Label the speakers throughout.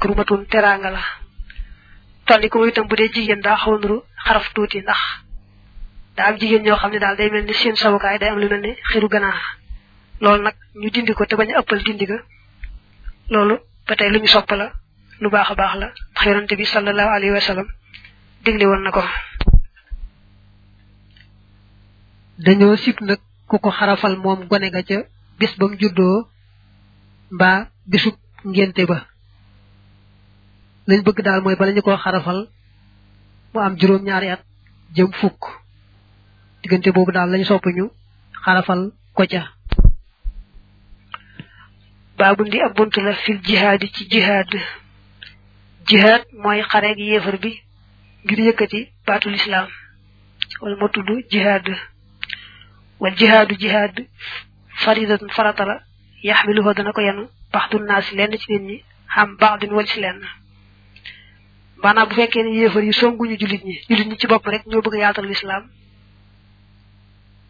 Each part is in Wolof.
Speaker 1: kurmatun teraanga la tolli ko itam bu dee jigéen daa xaw nuru xaraf tuuti ndax daa am jigéen ñoo xam ne daal day mel ni seen sawukaay day am lu mel ni xiru ganaar loolu nag ñu dindi ko te bañ a ëppal dindi ga loolu ba tey lu ñu sopp la lu baax a baax la ndax yonante bi sallallahu alayhi wa sallam digle woon na ko
Speaker 2: dañoo sib nag ku ko xarafal moom gone ga ca bis ba mu juddoo mbaa bisub ngénte ba lañ bëgg daal mooy bala ñu koo xarafal mu am juróom-ñaari at jëm fukk diggante boobu daal lañ sopp ñu xarafal ko ca
Speaker 1: baabun di ab bunt la fil jihaad ci jihaad jihaad mooy xareeg yéefar bi ngir yëkkati baatul islaam wala moo tudd jihaad wal jihaadu jihaad faridatun farata la yaxmiluhu dana ko yenu baxdu naasi lenn ci nit ñi xam baxdin wal ci lenn maanaam bu fekkee ne yéefar yi songuñu jullit ñi jullit ñi ci bopp rek ñoo bëgg a yaatal lislaam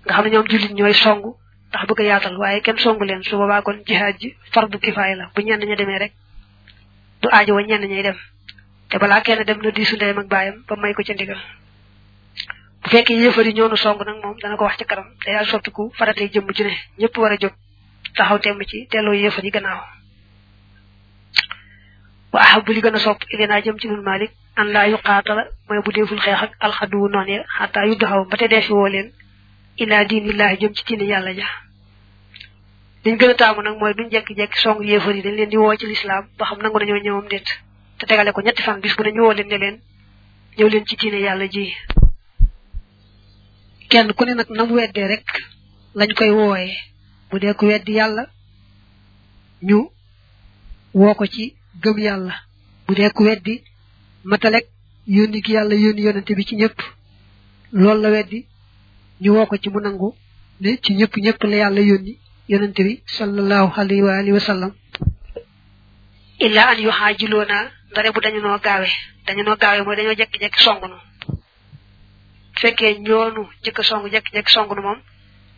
Speaker 1: nga xam ne ñoom jullit ñooy songu ndax bëgg a yaatal waaye kenn songu leen su boobaa kon jihaad ji fardu kifaay la bu ñenn ña demee rek du aajo wa ñenn ñay dem te balaa kenn dem na diisu ndeyam ak baayam ba may ko ca ndigal bu fekkee yéefar yi ñoo nu song nag moom dana ko wax ci kanam te daal soppiku faratee jëmm ci ne ñëpp war a jóg taxaw temm ci teeloo yéefar yi gannaaw wa ahabu li gën a sopp ilinaa jëm ci nun malik an laa yu qaatala mooy bu deeful xeex ak alxaduwu noon ya xataa yu doxaw ba te deefi woo leen ilaa diinillaahi jëm ci diini yàlla ja liñ gën a taamu nag mooy duñ jekki-jekki song yéefar yi dañ leen di woo ci lislaam ba xam nangu nañoo ñëwam déet te tegale ko ñetti fan bis bu ne ñu woo leen ne leen ñëw leen ci diine yàlla ji
Speaker 2: kenn ku ne nag nam weddee rek lañ koy wooye bu dee ku weddi yàlla ñu woo ko ci gëm yàlla bu dee ku weddi matalek yónni gi yàlla yónni yonante bi ci ñëpp loolu la weddi ñu woo ko ci mu nangu ne ci ñëpp ñëpp la yàlla yónni yonante bi sallallahu alayhi wa alihi wa sallam
Speaker 1: illa an yuhaajiloona ndare bu dañu noo gaawe dañu noo gaawe mooy dañoo jekki-jekki song nu fekkee ñoonu jëkk song jekki-jekki song nu moom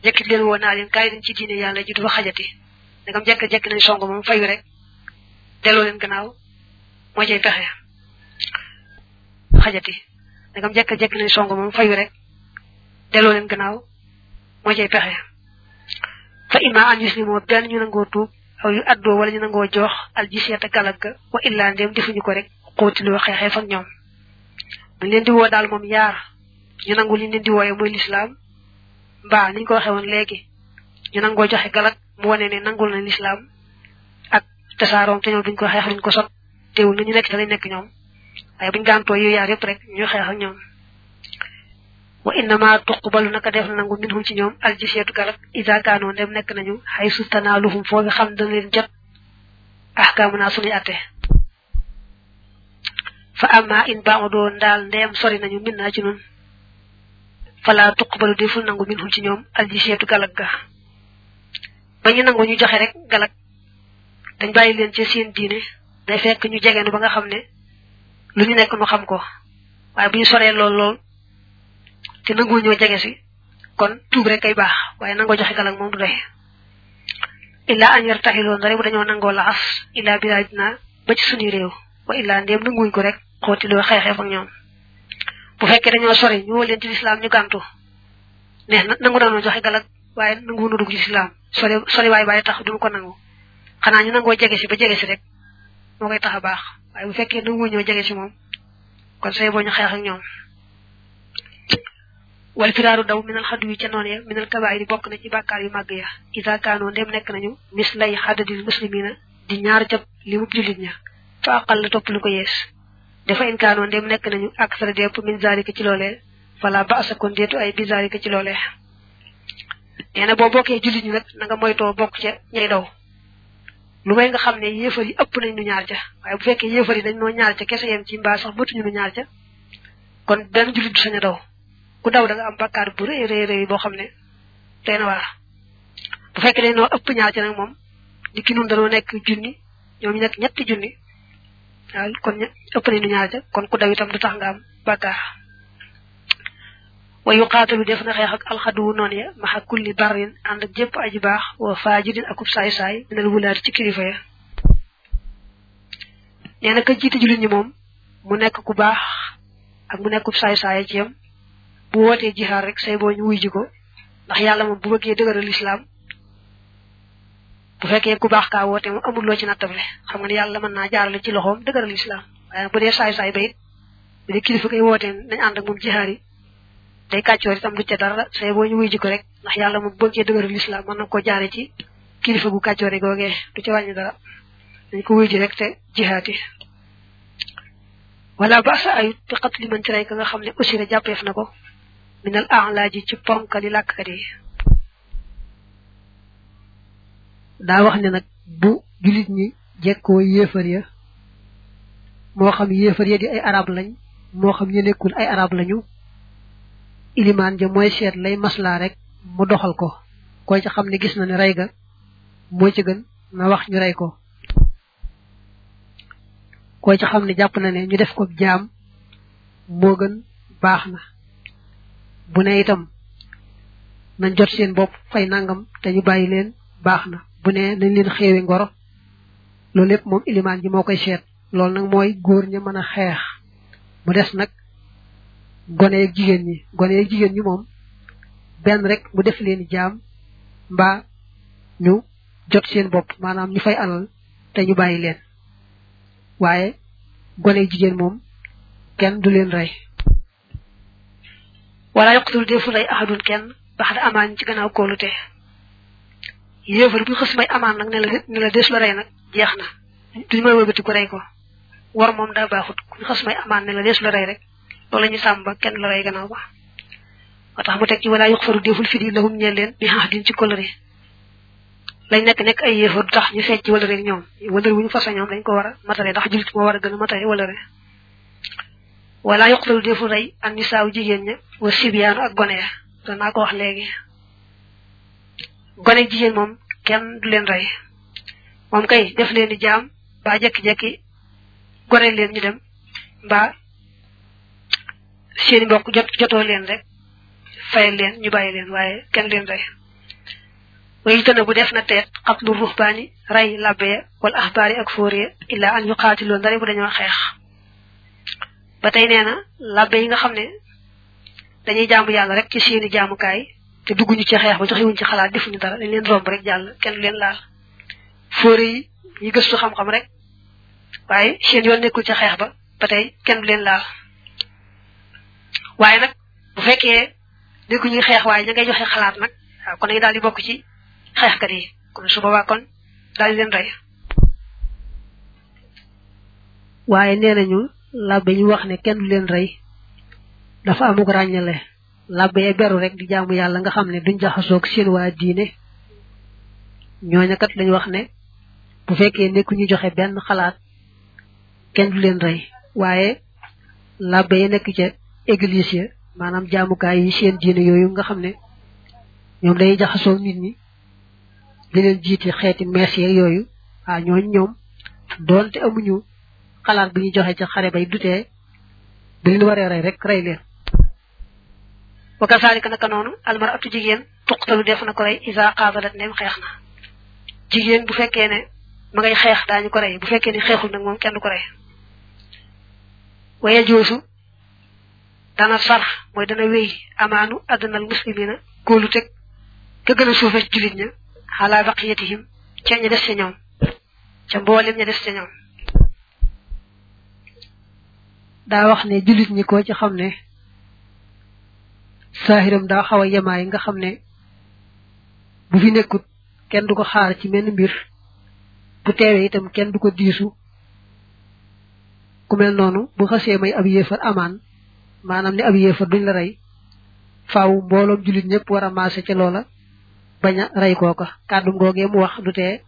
Speaker 1: jekki leen woo naa leen kaay dañ ci diine yàlla ji du fa xajati ndegam jekki-jekki nañ song moom fayu rek delloo leen gannaaw moo cay pexe xajati ndegam jekki-jekki nañ song moom fayu rek delloo leen gannaaw moo cay pexe fa imma an yuslimoo benn ñu nangoo tuub aw yu addoo wala ñu nangoo jox al jiseeta galag ga wa illaa ndéem defuñu ko rek xóotiloo xeexee fa ñoom buñ leen di woo daal moom yaar ñu nangu li leen di wooye mooy lislaam mbaa niñ ko waxee woon léegi ñu nangoo joxe galag mu wane ne nangul na lislaam ak tasaaroom te ñoom duñ ko xeex duñ ko sot teewul na ñu nekk te lañ nekk ñoom waaye buñ gàntoo yu yaar yëpp rek ñu xeex ak ñoom wa innama tuqbalu naka def nangu minhum ci ñoom aljisiyatu galak isa kaanoo ndem nekk nañu xay su tanaaluhum foofu xam dana leen jot ahkaamu naa sunuy atte fa amma in baamu doon daal ndeem sori nañu min naa ci nun fala tuqbalu deful nangu minhum ci ñoom aljisiyatu galak ga ba ñu nangu ñu joxe rek galak dañ bàyyi leen ci seen diine day fekk ñu jegeenu ba nga xam ne lu ñu nekk nu xam ko waaye bu ñu soree lool lool te nanguwul ñoo jege si kon tuub rek kay baax waaye nangoo joxe galag moom du doy illa an yartaxiloo ndare bu dañoo nangoo laxas illa bilaadina ba ci suñu réew wa illa ndéem nanguwuñ ko rek xooti loo xeexee fa ñoom bu fekkee dañoo sori ñu woo leen ci lislaam ñu gàntu ne nangu nañoo joxe galag waaye nangu nu dugg ci lislaam sori sori waay bàyyi tax duñu ko nangu xanaa ñu nangoo jege si ba jege si rek moo koy tax a baax waaye bu fekkee nangu ñoo jege si moom kon say boo ñu xeex ak ñoom wal firaaru daw minal xadu wi ca noon ya minal kabaayir bokk na ci bàkkaar yu màgg ya isa kaanoo ndem nekk nañu mis lay xadadil muslimina di ñaar jab li mub jullit ña fa aqal la topp lu ko yees dafa in kaanoo ndem nekk nañu ak sara depp min zalika ci loolee fala ba asa kon deetu ay bi zalika ci loolee nee na boo bokkee jullit ñi nag na nga moytoo bokk ca ñay daw lu may nga xam ne yéefar yi ëpp nañ nu ñaar ca waaye bu fekkee yéefar yi dañ noo ñaar ca kese yem ci mbaa sax matuñu nu ñaar ca kon benn jullit du sañ a daw ku daw da nga am bakkaar bu rëy rëy rëy boo xam ne tey na waar bu fekkee dañ noo ëpp ñaar ca nag moom ni ki nun danoo nekk junni ñoom ñu nekk ñetti junni waaw kon ëpp nañ nu ñaar ca kon ku daw itam du tax nga am bakkaar wa yuqaatalu def na xeex ak alxaduwu noon ya maxa kulli barrin ànd ak jëpp aji baax wa faajirin akub saay-saay minal wulaati ci kilifa ya nee na ka jiite jullit ñi moom mu nekk ku baax ak mu nekkub saay-saay ci yam bu wootee jihaar rek say boo ñu wuy ji ko ndax yàlla moom bu bëggee dëgëral lislaam bu fekkee ku baax kaa woote moom amul loo ci nattable xam nga ne yàlla mën naa jaarale ci loxoom dëgëral lislaam waaye bu dee saay-saay ba it bu dee kilifa ngay wootee nañ ànd ak moom jihaar yi day kàccoor itam du ca dara say boo ñu wuy ji ko rek ndax yàlla moom bëgg cee dëgëral lislaam mën na koo jaare ci kilifa gu kàccoore googee du ca wàññi dara dañ ko wuy ji rek te jihaati wala ba sa ayut te xat li man ci rey ka nga xam ne aussi la jàppeef na ko minal a'laaji ci ponkali làkkat yi
Speaker 2: daa wax ne nag bu jullit ñi jekkoo yéefar ya moo xam yéefar ya di ay arab lañ moo xam ñu nekkul ay arab lañu ilimaan ja mooy seet lay maslaa rek mu doxal ko koy ca xam ne gis na ne rey ga moo ci gën na wax ñu rey ko koo ci xam ne jàpp na ne ñu def ko jaam moo gën baax na bu ne itam nañ jot seen bopp fay nangam te ñu bàyyi leen baax na bu ne nañ leen xeewe ngoro loolu lépp moom ilimaan ji moo koy seet loolu nag mooy góor ña mën a xeex mu des nag gone ak jigéen ñi gone ak jigéen ñi moom benn rek mu def leen jaam mbaa ñu jot seen bopp maanaam ñu fay alal te ñu bàyyi leen waaye gone jigéen moom kenn du leen rey
Speaker 1: wala yoqtul defu rey ahadun kenn bax da amaan ci gannaaw kóolute yéefar bu xës may amaan nag ne la ne la des la rey nag jeex na duñu may wëlbati ko rey ko war moom daa baaxut ku ñu xës may amaan ne la des la rey rek loolu la ñu sàmm ba kenn la rey gannaaw ba moo tax mu teg ci wala yuxfaru deful fidi lahum ñeel leen bi xaax din ci kolëre lañ nekk nekk ay yéefar du tax ñu fecc wala rek ñoom wala wu ñu fasa ñoom dañ ko war a matale ndax jullit moo war a gën a matale wala rek wala yuqtalu defu rey ak nisaaw jigéen ña wa sibyaanu ak gone ya doon naa ko wax léegi gone jigéen moom kenn du leen rey moom kay def leen di jaam mbaa jekki-jekki gore leen ñu dem mbaa seeni mbokk jot jotoo leen rek fayal leen ñu bàyyi leen waaye kenn leen rey wayu tëna bu def na teet xatlu ruhbaani rey labbe ya wala axbaari ak fóor ya illaa an yu xaatiloo ndare bu dañoo xeex ba tey nee na labbe yi nga xam ne dañuy jaamu yàlla rek ci seeni jaamukaay te dugguñu ci xeex ba joxewuñ ci xalaat defuñu dara dañ leen romb rek jàll kenn du leen laal fóore yi ñu gëstu xam-xam rek waaye seen yoon nekkul ci xeex ba ba tey kenn du leen laal waaye nag bu fekkee di ku ñuy xeex waaye ña ngay joxe xalaat nag waaw kon dañuy daal di bokk ci xeexkat yi kon su boobaa kon daal di leen rey
Speaker 2: waaye nee nañu làbbe ñu wax ne kenn du leen rey dafa amuk ràññale làbbe ya beru rek di jaamu yàlla nga xam ne duñ jaxasoog seen waa diine ñooña kat lañu wax ne bu fekkee nekku ñu joxe benn xalaat kenn du leen rey waaye labbe yi nekk ca église ya maanaam jaamukaay yi seen diine yooyu nga xam ne ñoom day jaxasoo nit ñi di leen jiiti xeeti mees yeeg yooyu waa ñooñ ñoom doonte amuñu xalaat bu ñu joxe ca xare bay dutee bu leen waree rey rek rey leen
Speaker 1: wa kasaalika naka noonu almaratu jigéen tuqtalu def na ko rey isa qaatalat ndem xeex na jigéen bu fekkee ne ma ngay xeex daañu ko rey bu fekkee ne xeexul nag moom kenn du ko rey waye joosu dana sar mooy dana wéy amaanu addanal muslimina góolu teg ka gën a suufe ci julit ña xalaa baqiyatihim ca ña des ca ñoom ca mboolem ña des ca ñoom
Speaker 2: daa wax ne jullit ñi ko ci xam ne saahiram daa xaw a yemaay nga xam ne bu fi nekkut kenn du ko xaar ci menn mbir bu teewee itam kenn du ko diisu ku mel noonu bu xasee may ab yéefar amaan maanaam ne ab yéefar duñ la rey faaw mbooloom jullit ñëpp war a maase ca loola bañ a rey kooka kàddu googee mu wax du tee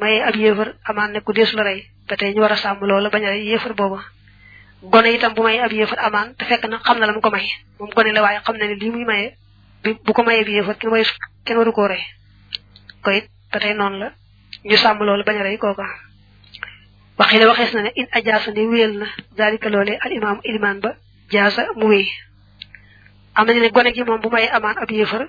Speaker 1: mayee ab yéefar amaan ne ku deesu la rey ba tey ñu war a sàmm loola bañ a rey yéefar booba gone itam bu mayee ab yéefar amaan te fekk na xam na la mu ko may moom gone la waaye xam na ne lii muy mayee bi bu ko mayee bi yéefar kenn wayu kenn waru koo rey ko it ba tey noonu la ñu sàmm loolu bañ a rey kooka waxi la waxees na ne in ajaasa ne wéyal na daalika loolee al imaam ilimaan ba jaasa mu wéy am nañu ne gone gi moom bu mayee amaan ab yéefar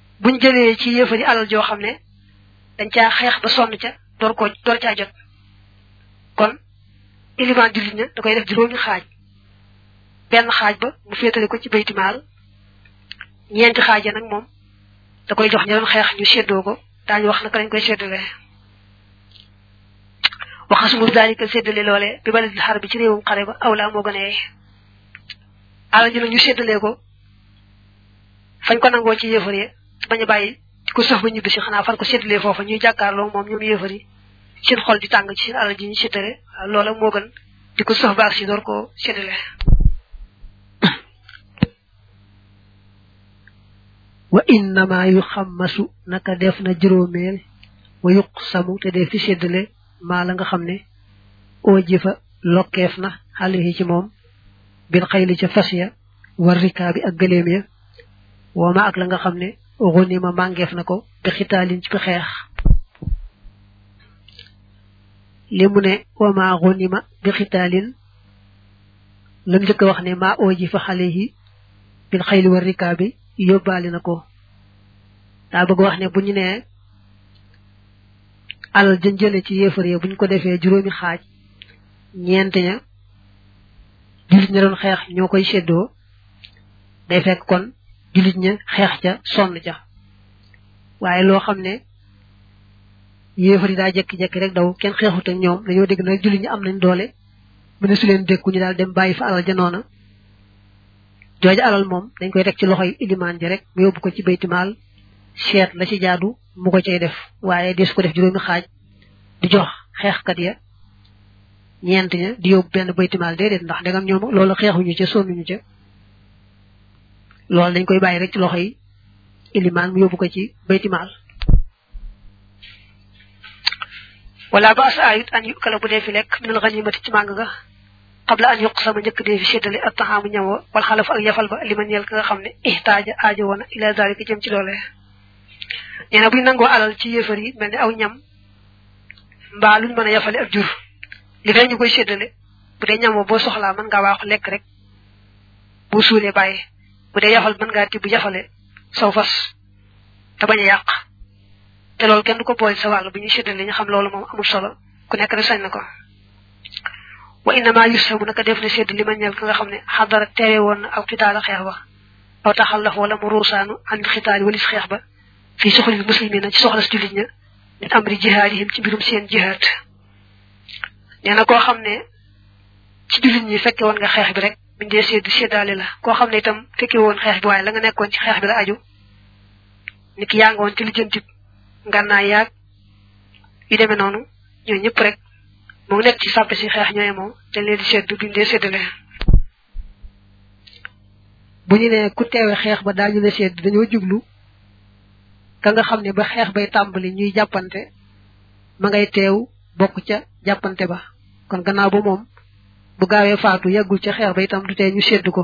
Speaker 1: buñ jëlee ci yéefari alal joo xam ne dañ caa xeex ba sonn ca door koo door caa jot kon ilimaan jullit ña da koy def juróomi xaaj benn xaaj ba mu féetale ko ci baytimaal ñeenti xaaj ya nag moom da koy jox ña doon xeex ñu séddoo ko daañu wax naka lañ koy séddalee waxasumul daalika séddale loole bi baladi xar bi ci réewum xare ba awlaa moo gën a yee alal ji nag ñu séddalee ko fañ ko nangoo ci yéefar yi bañ a bàyyi di ko sëf ba ñibbi si xanaa far ko séddalee foofa ñuy jàkkaarloo moom ñoom yéefar yi seen xol di tàng ci seen alal ji ñu séddale loola moo gën di ko sëf baax si door ko séddale
Speaker 2: wa innama yu xammasu naka def na juróomeel wa yuq samu te dee fi séddale maa la nga xam ne oo jëfa lokkeef na xale yi ci moom bil xayli ca fas ya war rikaa bi ak gëléem ya wooma ak la nga xam ne xuni ma màngeef na ko bi xitaalin ci xeex li mu ne wama xunima bi xitaalin lam njëkk wax ne maa ooji fa xale yi bil xayli war rikaa bi yóbbaale na ko daa bëgg wax ne bu ñu nee alal jën jële ci yéefar ya bu ñu ko defee juróomi xaaj ñeent ña jullit ña doon xeex ñoo koy séddoo day fekk kon jullit ña xeex ca sonn ca waaye loo xam ne yéefar yi daa jekki-jekki rek daw kenn xeexut ak ñoom dañoo dégg nag jullit ñi am nañ doole mu ne su leen dékku ñu daal dem bàyyi fa alal ja noona jooja alal moom dañ koy teg ci loxoy ilimaan ji rek mu yóbbu ko ci baytimaal seet la ci jaadu mu ko cay def waaye des ko def juróomi xaaj di jox xeexkat ya ñeent ña di yóbbu benn baytimaal déedéet ndax ndegam ñoom loolu xeexuñu ca sonnuñu ca loolu dañ koy bàyyi rek ci loxo yi ilimaan mu yóbbu ko ci baytimaal
Speaker 1: wala ba as ayut an yukala bu dee fi lekk minal ganimati ci màng ga qabla an yuq sama njëkk dee fi séddale ak taxaamu ñam wa wal xalaf ak yafal ba li ma ñeel ka nga xam ne ihtaaja aajo woon ila dalika jëm ci loolee nee na buñ nangoo alal ci yéefar yi mel ne aw ñam mbaa luñ mën a yafale ak jur li fee ñu koy séddale bu dee ñamoo boo soxlaa mën ngaa waaxu lekk rek boo suulee bàyyi bu dee yafal mën ngaa tibb yafale saw fas te bañ a yàq te loolu kenn du ko boole sa wàll bu ñuy séddale ñu xam loolu moom amul solo ku nekk rek sañ na ko wa innama yusabu naka def na sédd li ma ñeel ka nga xam ne xadara teewe woon na aw xitaala xeex ba aw taxal la wala mu ruusaanu an xitaali walis xeex ba fii soxlil muslimina ci soxlas jullit ña min amri jihaadihim ci mbirum seen jihaad nee na koo xam ne ci jullit ñi fekke woon nga xeex bi rek buñ dee sédd séddaale la koo xam ne itam fekke woon xeex bi waaye la nga nekkoon ci xeex bi la aju ni ki yaa nga woon ci lijjanti ngànnaay yaag yu demee noonu ñoo ñëpp rek moo nekk ci sàppe si xeex ñooye moom dañ leen di sédd duñ dee séddale
Speaker 2: bu ñu nee ku teewe xeex ba daañu la sedd dañoo jublu ka nga xam ne ba xeex bay tàmbali ñuy jàppante ma ngay teew bokk ca jàppante ba kon gannaaw ba moom bu gaawee faatu yàggul ca xeex ba itam du tee ñu sedd ko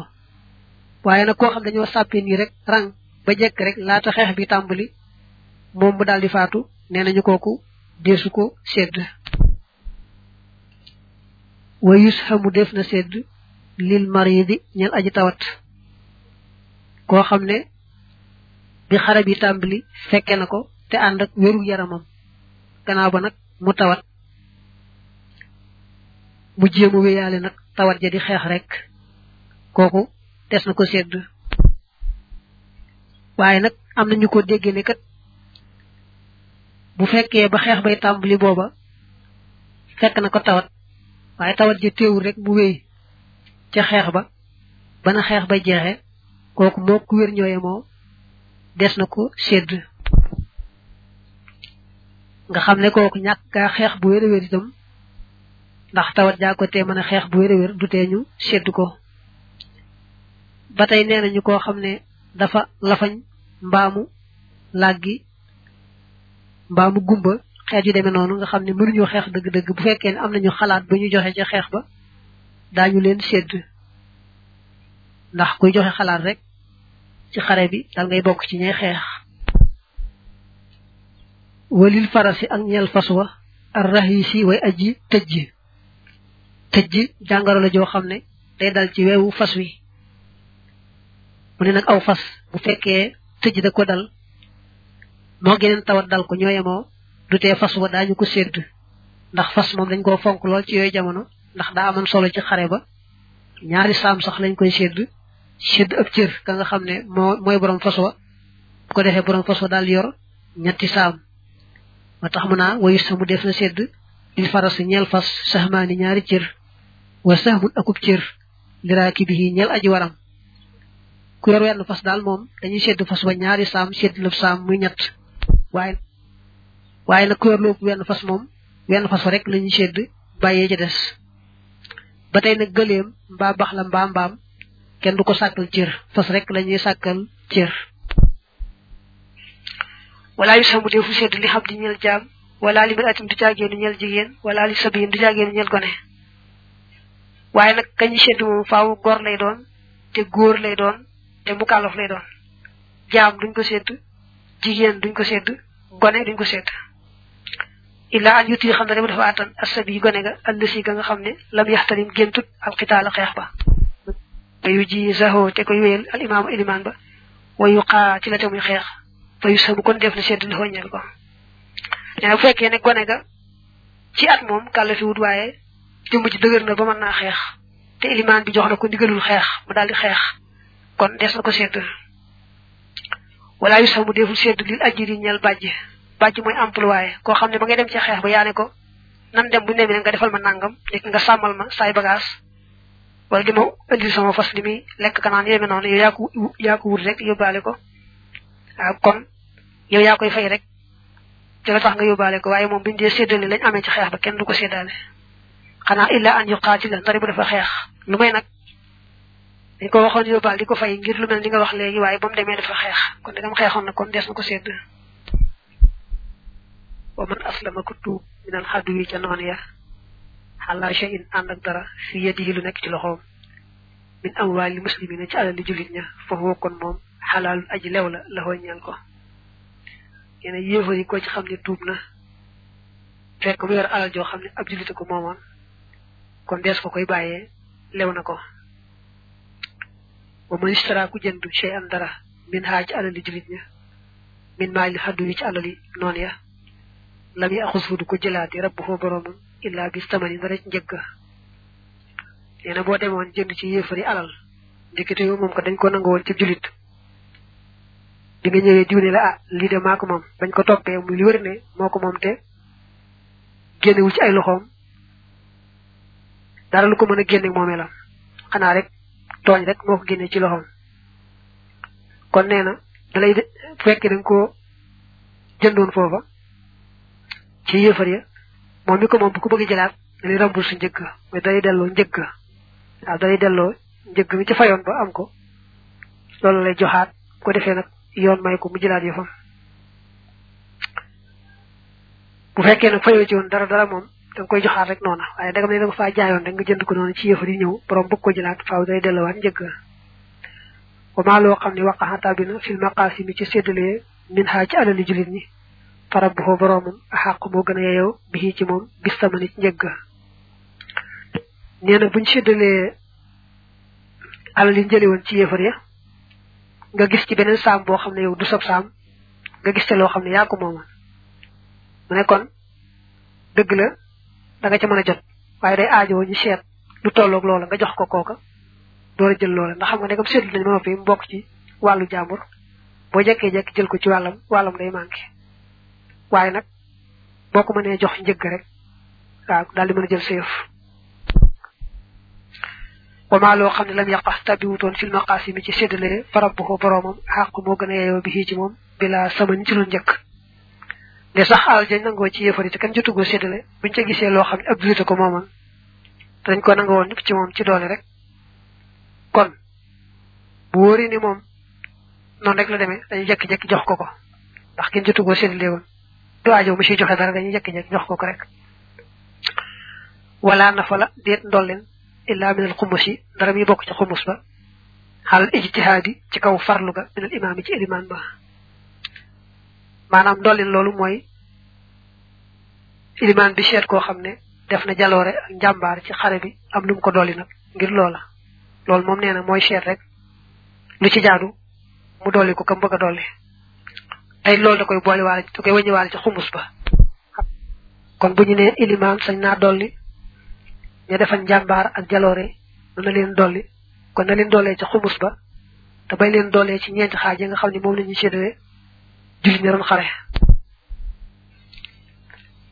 Speaker 2: waaye nag koo xam dañoo sàppee nii rek rang ba jekk rek laata xeex bi tàmbali moom mu daal di faatu nee nañu kooku deesu ko sedd wa yushamu def na sedd lil maridi ñel aji tawat koo xam ne bi xarab yi tàmbali fekke na ko te ànd ak wéru yaramam gannaaw ba nag mu tawat mu jéem a wéyaale nag tawat ja di xeex rek kooku des na ko sedd waaye nag am na ñu ko déggee ne kat bu fekkee ba xeex bay tàmbali booba fekk na ko tawat waaye tawat ji teewul rek mu wéy ca xeex ba bana xeex ba jeexe kooku moo ku wér ñooye moo des na ko sédd nga xam ne kooku ñàkk gaa xeex bu wér a wér itam ndax tawat jaa ko tee mën a xeex bu wér a wér du tee ñu sédd ko ba tey nee nañu koo xam ne dafa lafañ mbaamu làggi mbaamu gumba xeet yu demee noonu nga xam ne mënuñu xeex dëgg-dëgg bu fekkee ne am nañu xalaat bu ñu joxe ca xeex ba daañu leen sédd ndax kuy joxe xalaat rek ci xare bi dal ngay bokk ci ñay xeex walil farasi ak ñeel fas wa ar rahisi way aji tëjj tëjj jàngoro la joo xam ne day dal ci weewu fas wi mu ne nag aw fas bu fekkee tëjj da ko dal moo geneen tawat dal ko ñoo yemoo du tee fas wa daañu ko sédd ndax fas moom dañ koo fonk lool ci yooyu jamono ndax daa amoon solo ci xare ba ñaari saam sax lañ koy sédd sédd ab cër ka nga xam ne moo mooy borom fas wa bu ko defee borom fas wa daal yor ñetti saam moo tax mu naa wayu samu def na sedd lil faras ñeel fas saxmaani ñaari cër wa saxmun akub cër liraaki bi ñeel aji waram ku yor wenn fas daal moom dañuy sedd fas ba ñaari saam sedd lëb saam muy ñett waaye waaye nag ku yor loobu wenn fas moom wenn fas fa rek la ñuy sedd bàyyee ca des ba tey nag gëleem mbaa bax la mbaa mbaam kenn du ko sàkkal cër fas rek la ñuy sàkkal cër
Speaker 1: wala yu samu defu sedd li xam di ñeel jaam wala li miratin du jaageenu ñeel jigéen wala li sabiyin du jaageenu ñeel gone waaye nag kañu sedd moom faaw góor lay doon te góor lay doon te mu kàllaf lay doon jaam duñ ko sedd jigéen duñ ko sedd gone duñ ko sedd illa an yuti xam ne dama dafa attan asabi gone ga allësi ga nga xam ne lam yaxtalim géntut alxitaala xeex ba fa yu ji saxoo te koy wéyal al imaamu ilimaan ba wa yu xaa ci la te muy xeex fa yu samu kon def na sedd la xooñeel ko nee na bu fekkee ne gone ga ci at moom kàlla fi wut waaye jëmm ji dëgër na ba mën naa xeex te ilimaan bi jox na ko ndigalul xeex mu daal di xeex kon des na ko sedd wala yu samu deful sedd lil ajiri ñeel bàjj bàjj mooy employé koo xam ne ba ngay dem ci xeex ba yaa ne ko nan dem bu nemee nga defal ma nangam nekk nga sàmmal ma saay bagage wala di ma indil sama fas li muy lekk kanaan yéeme noonu yow yaa ko yaa ko wut rek yóbbaale ko waaw kon yow yaa koy fay rek ci la tax nga yóbbaale ko waaye moom buñu dee séddale lañ amee ci xeex ba kenn du ko séddaale xanaa illa an yu xaati la ndari bu dafa xeex lu may nag dañ ko waxoon yóbbaal di ko fay ngir lu mel ni nga wax léegi waaye ba mu demee dafa xeex kon dagam xeexoon na kon des na ko sédd wa man aslama ku tuub min al xaddu yi ca noon ya xalaa shay in ànd ak dara fi yadihi lu nekk ci loxoom min amwaali muslimina ci alali jullit ña foofu kon moom xalaalul aji lew la la ñeel ko nee na yéefar yi ko ci xam ne tuub na fekk mu yor alal joo xam ne ab jullit ko moomoon kon dees ko koy bàyyee lew na ko wa man ishtara ku jënd shay an dara min haa ci alali jullit ña min maali xaddu wi ci alali noon ya lam yi axusu du ko jëlaati rabbu foo boroomam illaa bis tamani dara ci njëgg nee na boo demoon jënd ci yéefari alal ndekete yow moom ko dañ ko nangu woon ci julit bi nga ñëwee diw ne la ah lii de maa ko moom bañ ko toppee muy li wër ne moo ko moom te génnewul ci ay loxoom dara lu ko mën a génne moomee la xanaa rek tooñ rek moo ko génne ci loxoom kon nee na da lay de fekk da nga koo jëndoon foofa ci yëfar ya moom mi ko moom bu ko bëgg jëlaat da lay rembourse njëgg mais da lay delloo njëgg waaw da lay delloo njëgg mi ci fayoon ba am ko loolu lay joxaat ko defee nag yoon may ko mu jëlaat yëfam bu fekkee nag fayoo ci woon dara dara moom da nga koy joxaat rek noona waaye dagam ne da nga faa jaayoon rek nga jënd ko noonu ci yëfar yi ñëw borom bëgg ko jëlaat faaw day delluwaat njëgg wa maa loo xam ne waqaxa tàbbi na fil maqaasi mi ci séddalee min xaa ci alali julit ñi farab bu fa boroomam xàq moo gën a yeyoo bi ci moom bis tamani ci njëgg nee na buñ séddalee alal yi njëli woon ci yëfar ya nga gis ci beneen saam boo xam ne yow du sab saam nga gis ca loo xam ne yaa ko moomal mu ne kon dëgg la da nga ca mën a jot waaye day aajoo ñu seet lu tolloog loola nga jox ko kooka door a jël loola ndax xam nga ne comme seetlu nañ ma noppi mu bokk ci wàllu jàmbur boo jekkee jekk jël ko ci wàllam wàllam day manqué waaye nag boo ko mënee jox njëgg rek waaw daal di mën a jël sa yëf wa maa loo xam ne lam yàqa tàbbi wutoon fil maqaasi mi ci séddale farab bu ko boroomam xàq moo gën a yeyoo bi ci moom bila samañ ci lu njëkk
Speaker 2: de sax alal jañ nangoo ci yéefar yi te kenn jotugoo séddale buñ ca gisee loo xam ne ab jullit ko moomoon te dañ ko nangoo woon ci moom ci doole rek kon bu wóoree ni moom noonu rek la demee dañu jekki-jekki jox ko ko ndax kenn jotugoo séddale woon waajo mu si joxe dara dañuy jekki-jekki jox ko ko rek wala nafala déet ndolleen illa min al xumus yi dara mi bokk ci xumus ba xalal ijtihaadi ci kaw farlu ga min al imaam yi ci ilimaan ba maanaam ndolleen loolu mooy ilimaan bi seet koo xam ne def na jaloore ak njàmbaar ci xare bi am lu mu ko dolli nag ngir loola loolu moom nee na mooy seet rek lu ci jaadu mu dolli ko kam bëgg a dolli tey loolu da koy boole waale da koy wàññi waale ci xumus ba kon bu ñu nee ilimaan sañ naa dolli ña defal njàmbaar ak jaloore mën na leen dolli kon na leen doolee ci xumus ba te bañ leen doolee ci ñeenti xaaj yi nga xam ne moom la ñuy séddale julli ña doon xare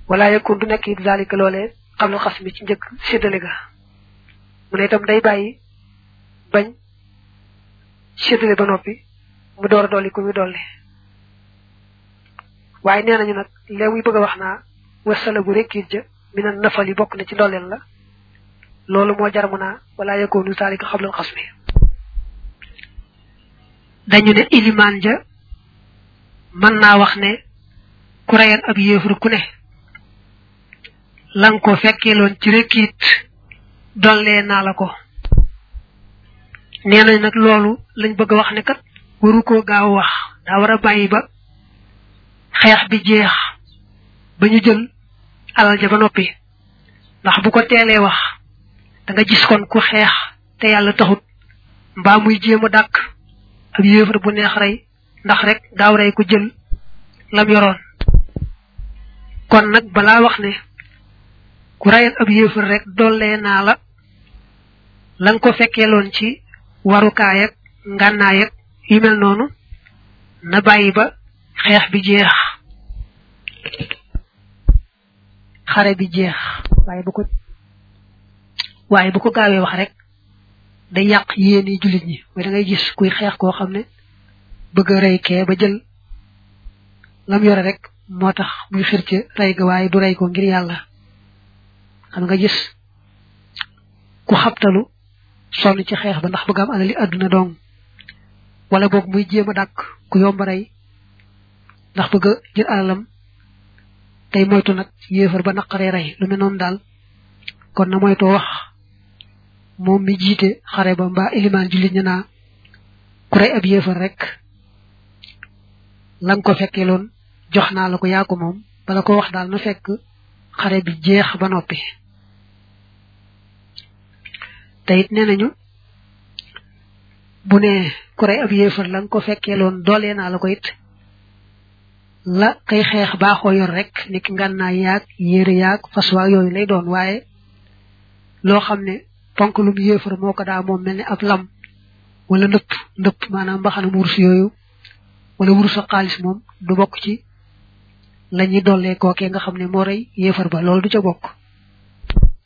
Speaker 2: wala yakun du nekk it zalika loolee xam lu xas mi ci njëkk séddale ga mu ne itam day bàyyi bañ séddale ba noppi mu door a dolli ku muy dolli waaye nee nañu nag léegi muy bëgg a wax naa wasala bu rekkiit ja mi na nafal yi bokk na ci ndolleel la loolu moo jar mu naa wala yakoonu saalika xablal xas mi dañu ne ilimaan ja mën naa wax ne ku reyal ab yéefar ku ne lang ko fekkeeloon ci rekkiit dollee naa la ko nee nañ nag loolu lañ bëgg a wax ne kat waru koo gaaw wax daa war a bàyyi ba xeex bi jeex ba ñu jël alal ja ba noppi ndax bu ko teelee wax da nga gis kon ku xeex te yàlla taxut mbaa muy jéem a dàkk ak yéefar bu neex rey ndax rek gaaw rey ko jël lam yoroon kon nag balaa wax ne ku rayal ab yéefar rek dollee naa la la nga ko fekkeeloon ci warukaay ak ngànnaay ak yu mel noonu na bàyyi ba xeex bi jeex xare bi jeex waaye bu ko waaye bu ko gaawee wax rek day yàq yéene jullit ñi waaye da ngay gis kuy xeex koo xam ne bëgg a rey kee ba jël lam yore rek moo tax muy xir ci rey ga waaye du rey ko ngir yàlla xam nga gis ku xabtalu sonn ci xeex ba ndax bëgg am alali àdduna dong wala boog muy jéem a dàkk ku yomb a rey ndax bëgg a jël alalam tey moytu nag yéefar ba naqaree rey lu mel noonu daal kon na moytoo wax moom mi jiite xare ba mbaa ilimaan jullit ña naa ku rey ab yéefar rek la nga ko fekkee loon jox naa la ko yaa ko moom bala ko wax daal na fekk xare bi jeex ba noppi te it nee nañu bu ne ku rey ab yéefar la nga ko fekkee loon doolee naa la ko it la kay xeex baaxoo yor rek ni ki ngànnaay yaag yére yaag fas waag yooyu lay doon waaye loo xam ne ponk lu mu yéefar moo ko daa moom mel ne ab lam wala ndëpp ndëpp maanaam mbaxana mu wurus yooyu wala wurus ak xaalis moom du bokk ci la ñuy dollee kookee nga xam ne moo rey yéefar ba loolu du ca bokk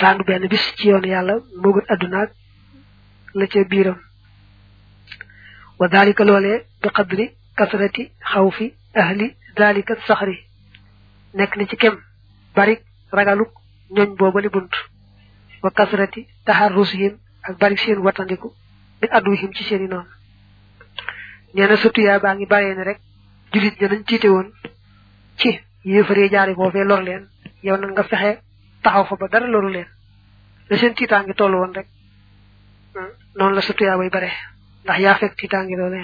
Speaker 2: faanu benn bis ci yoonu yàlla moo gën adduna ak la ca biiram wa dalika loolee bi qadri kasrati xawfi ahli dalika saxri nekk na ci kem bari ragaluk ñoñ boobali bunt wa kasrati taxarrusihim ak bari seen watandiku bi adduhim ci seeni noonu nee na surtout yaa baa ngi bàyyee ne rek julit ña nañ tiite woon ci yéefaree jaari foofee lor leen yow nag nga fexe taxaw fa ba dara loru leen la seen tiitaangi toll woon rek noonu la sa tuyaa bay bare ndax yaa fekk tiitaangi loole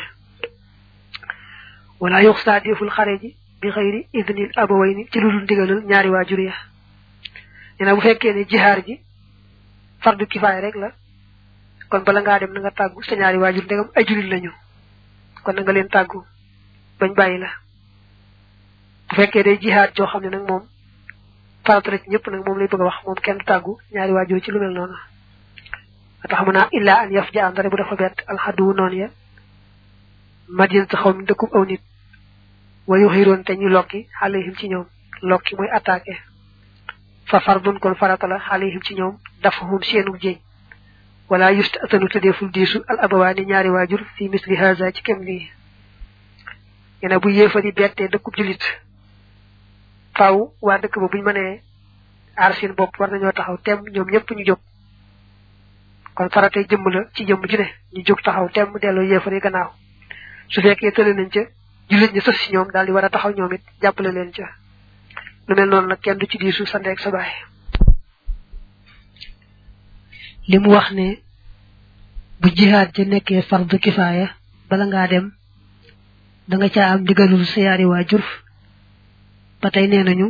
Speaker 2: wala yox saa deful xare ji bi xëyri idnil abaway ni ci lu dul ndigalal ñaari waajur ya nee na bu fekkee ne jihaar ji fardu kifaay rek la kon bala ngaa dem na nga tàggu sa ñaari waajur ndegam ay jullit lañu kon na nga leen tàggu bañ bàyyi la bu fekkee day jihaat joo xam ne nag moom farata la ci ñëpp nag moom lay bëgg a wax moom kenn du tàggu ñaari waajur ci lu mel noonu a tax mu naa illaa an yaf ja am dara bu dafa bett alxadduwu noonu ya madinatu xaw mi dëkkub aw nit wayu xiroon te ñu lokki xaalihim ci ñoom lokki mooy attaqué fa far dun kon farata la xaalihim ci ñoom dafa hum seenu jéñ wala yust atanu tëddeeful diisu al abawaani ñaari waajur fi misli haza ci kem lii ñu ne bu yéefar yi bettee dëkkub julit faaw waa dëkk ba buñ mënee aar seen bopp war nañoo taxaw tem ñoom ñëpp ñu jóg kon faratee jëmm la ci jëmm ju ne ñu jóg taxaw tem delloo yéefar yi gannaaw su fekkee tële nañ ca julit ñi sës si ñoom daal di war a taxaw ñoom it jàppale leen ca lu mel noonu nag kenn du ci diisu sa ndeeg sa baay li mu wax ne bu jihaad ja nekkee fardu kifaaya bala ngaa dem da nga caa am ndigalul sa yaari waajur ba tey nee nañu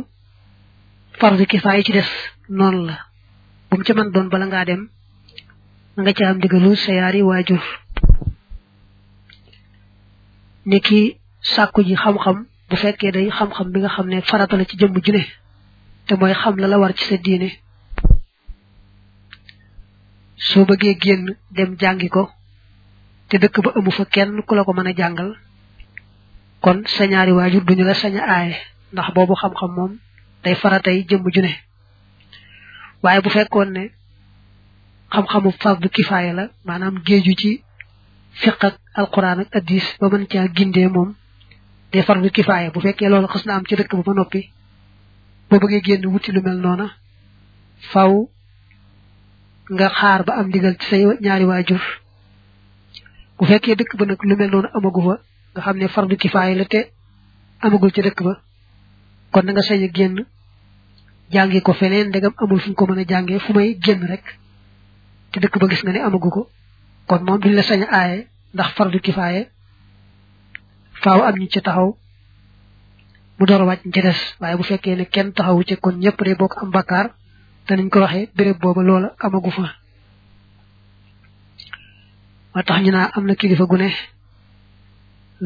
Speaker 2: fardu kifaaya ci des noonu la bu mu ci mën doon bala ngaa dem da nga caa am ndigalul sa yaari waajur ni ki sàkku ji xam-xam bu fekkee day xam-xam bi nga xam ne farata la ci jëmm ju ne te mooy xam la la war ci sa diine soo bëggee génn dem jàngi ko te dëkk ba amu fa kenn ku la ko mën a jàngal kon sa ñaari waajur duñu la sañ a aaye ndax boobu xam-xam moom day faratay jëmm ju ne waaye bu fekkoon ne xam-xamu fardu kifaaya la maanaam géeju ci fiq ak alquran ak addis ba mën caa gindee moom day fardu kifaaya bu fekkee loolu xas na am ci dëkk ba ba noppi boo bëggee génn wuti lu mel noona faw nga xaar ba am ndigal ci say ñaari waajur bu fekkee dëkk ba nag lu mel noonu amagu fa nga xam ne fardu kifaaya la te amagul ci dëkk ba kon na nga sañ a génn jàngi ko feneen ndegam amul fu ñu ko mën a jàngee fu may génn rek te dëkk ba gis nga ne amagu ko kon moom duñ la sañ a aaye ndax fardu kifaaye faaw am ñu ci taxaw mu door a wàcc ci des waaye bu fekkee ne kenn taxawu ci kon ñëpp de bokk am bakkaar te niñ ko waxee béréb booba loola amagu fa moo tax ñu naa am na kilifa gu ne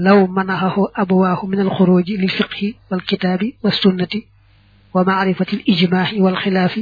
Speaker 2: law manaxahu abawaahu min alxuruji lil fiqhi wal kitaabi wa sunnati wa maarifati al ijmaahi wal xilaafi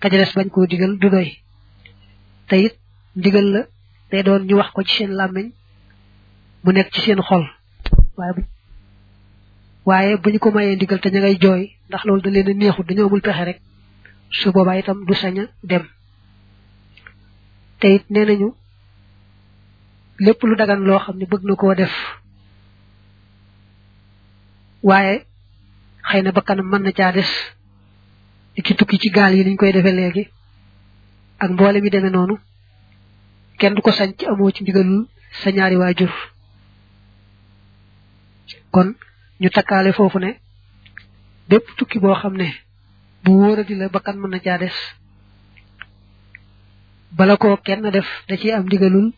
Speaker 2: ka ca des bañ koo digal du doy te it ndigal la day doon ñu wax ko ci seen làmmiñ mu nekk ci seen xol waaye bu waaye bu ñu ko mayee ndigal te ña ngay jooy ndax loolu da leen a neexut dañoo amul pexe rek su boobaa itam du sañ a dem te it nee nañu lépp lu dagan loo xam ne bëgg na koo def waaye xëy na bakkanam mën na caa des di ki tukki ci gaal yi niñ koy defee léegi ak mboole mi demee noonu kenn du ko sañ ci amoo ci ndigalul sa ñaari waajur kon ñu takkaale foofu ne bépp tukki boo xam ne bu wóoradi la bakkan mën na caa des bala koo kenn def da ciy am ndigalul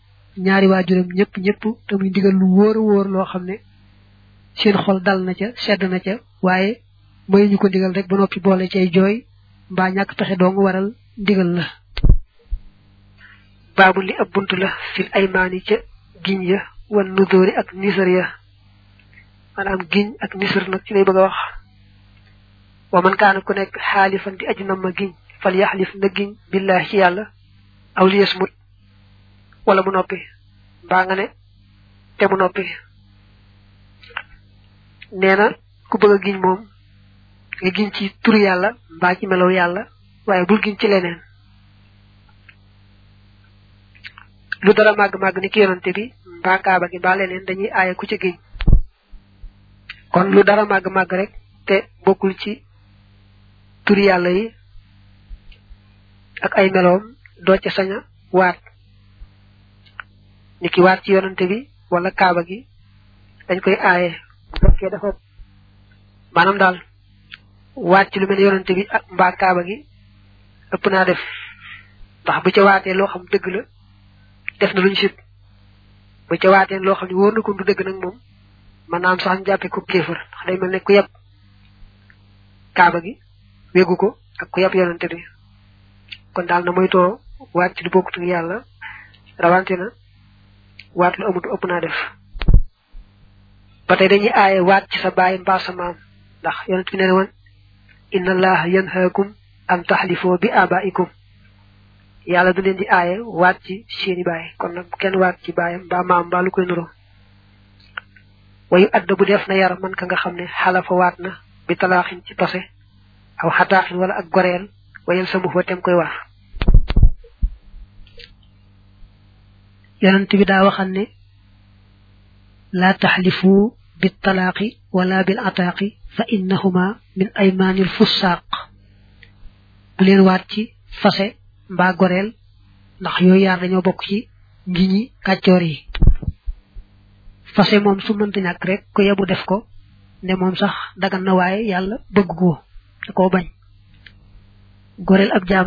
Speaker 2: ñaari waajuram ñëpp ñëpp te muy ndigal lu wóor a wóor loo xam ne seen xol dal na ca sedd na ca waaye may ñu ko ndigal rek ba noppi boole cay jooy mbaa ñàkk pexe dong waral ndigal la baabu li ab bunt la fil aymaani ca giñ ya wan nudóori ak nisar ya maanaam giñ ak nisar nag ci lay bëgg a wax wa man kaana ku nekk xaalifan di aji namma giñ fal yaxlif na giñ billahi ci yàlla aw li yasmut wala mu noppi mbaa nga ne te mu noppi nee na ku bëgg a giñ moom nga giñ ci turu yàlla mbaa ci melow yàlla waaye bul giñ ci leneen lu dara màgg-màgg ni ki yonante bi mbaa kaaba gi mbaa leneen dañuy aaye ku ci giñ kon lu dara màgg-màgg rek te bokkul ci turi yàlla yi ak ay meloom doo ca sañ a waat ni ki waat ci yonante bi wala kaaba gi dañ koy aaye bu fekkee dafa maanaam daal waat ci lu mel ne yonante bi ak mbaa kaaba gi ëpp naa def ndax bu ca waatee loo xam dëgg la def na luñ sib bu ca waatee loo xam ne wóor na ko du dëgg nag moom mën naa am sax ñu jàppee ko kéefër ndax day mel ne ku yab kaaba gi wéggu ko ak ku yab yonante bi kon daal na moytoo waat ci lu bokkut ak yàlla rawante na waat lu amut ëpp naa def ba tey dañuy aaye waat ci sa baay mbaa sa maam ndax yonent bi nee na woon inna allaha yanhaakum an taxlifoo bi abaikum yàlla du leen di aaye waat ci seeni baay kon nag kenn waat ci baayam mbaa maam mbaa lu koy nuroo wayu adda bu def na yar man ka nga xam ne xalafa waat na bi talaaxin ci tose aw xataaxin wala ak goreel wayel sa mbuxoo tem koy war yonent bi daa waxan ne laa taxlifu bi talaaqi wala bil ataaqi fa innahuma min aymaanil fussaaq bu leen waat ci fase mbaa goreel ndax yooyu yaar dañoo bokk ci ngi ñi kàccoor yi fase moom su mënta ñàkk rek ku yebu def ko ne moom sax dagan na waaye yàlla bëgg ko da koo bañ goreel ab jaam